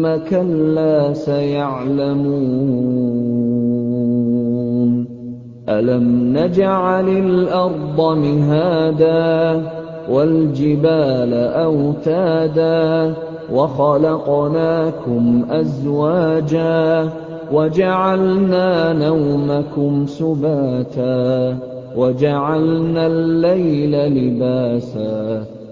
ثُمَّ كَلَّا سَيَعْلَمُونَ. أَلَمْ نَجْعَلِ الْأَرْضَ مِهَادًا وَالْجِبَالَ أَوْتَادًا وَخَلَقْنَاكُمْ أَزْوَاجًا وَجَعَلْنَا نَوْمَكُمْ سُبَاتًا وَجَعَلْنَا اللَّيْلَ لِبَاسًا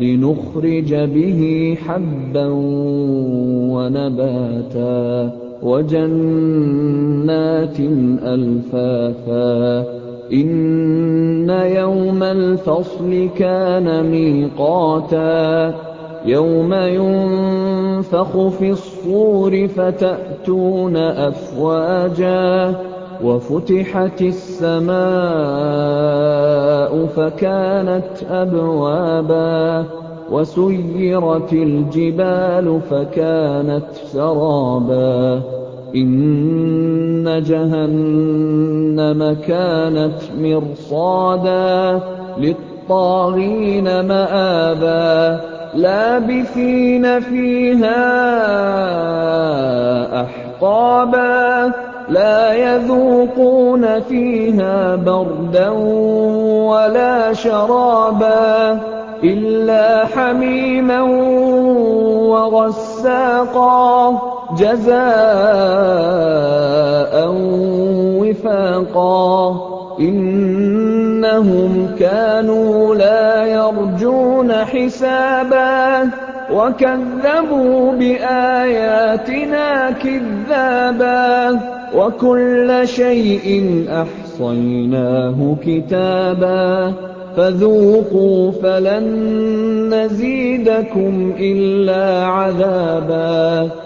لِّنُخْرِجَ بِهِ حَبًّا وَنَبَاتًا وَجَنَّاتٍ أَلْفَافًا إِنَّ يَوْمَ الْفَصْلِ كَانَ مِيقَاتًا يَوْمَ يُنفَخُ فِي الصُّورِ فَتَأْتُونَ أَفْوَاجًا وَفُتِحَتِ السَّمَاءُ فَكَانَتْ أَبْوَابًا وَسُيِّرَتِ الْجِبَالُ فَكَانَتْ سَرَابًا إِنَّ جَهَنَّمَ كَانَتْ مِرْصَادًا لِّلطَّاغِينَ مَآبًا لَّابِثِينَ فِيهَا أَحْقَابًا لَّا يَذُوقُونَ فِيهَا بَرْدًا وَلَا شَرَابًا إِلَّا حَمِيمًا وَغَسَّاقًا. جَزَاءً وِفَاقًا إِنَّهُمْ كَانُوا لَا يَرْجُونَ حِسَابًا. وَكَذَّبُوا بِآيَاتِنَا كِذَّابًا. وَكُلَّ شَيْءٍ أَحْصَيْنَاهُ كِتَابًا. فَذُوقُوا فَلَن نَّزِيدَكُمْ إِلَّا عَذَابًا.